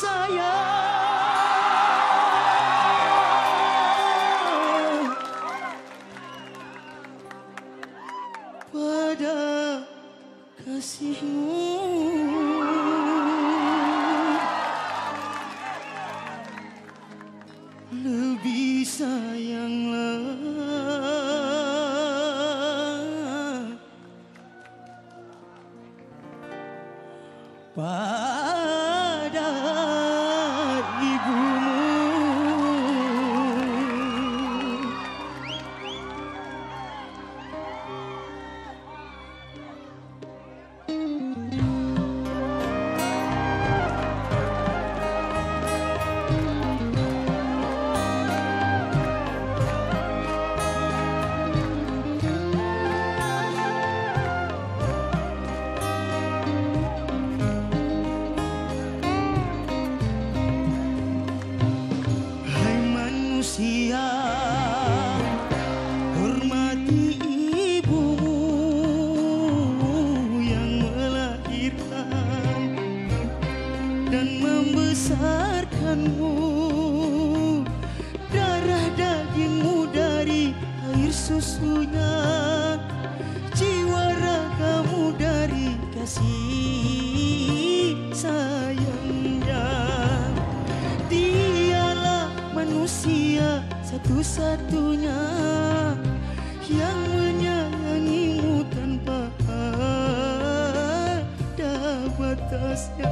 sayang pada kasihmu. Lebih sayanglah pada membesarkanmu Darah dagingmu dari air susunya Jiwa ragamu dari kasih sayangnya Dialah manusia satu-satunya yang menyayangimu tanpa ada batasnya.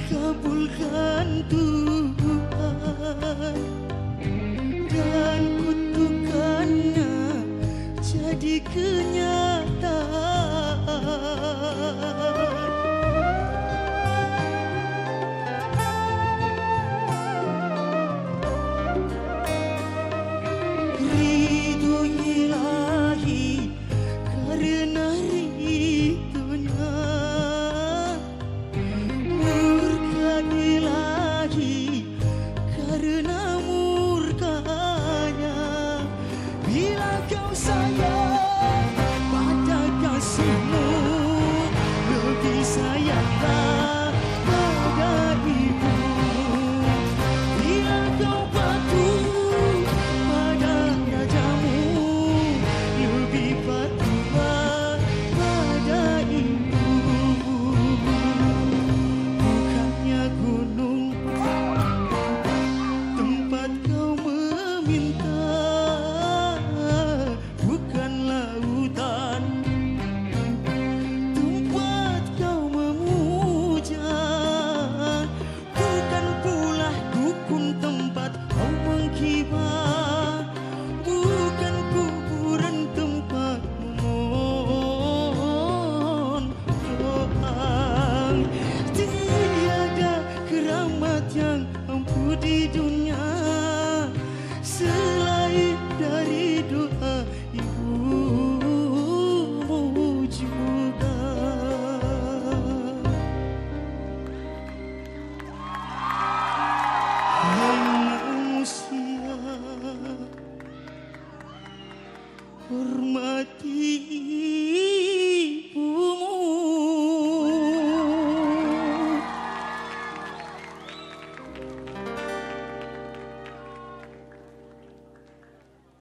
Dikabulkan Tuhan dan kutukannya jadi kenyataan. Sayang aquí.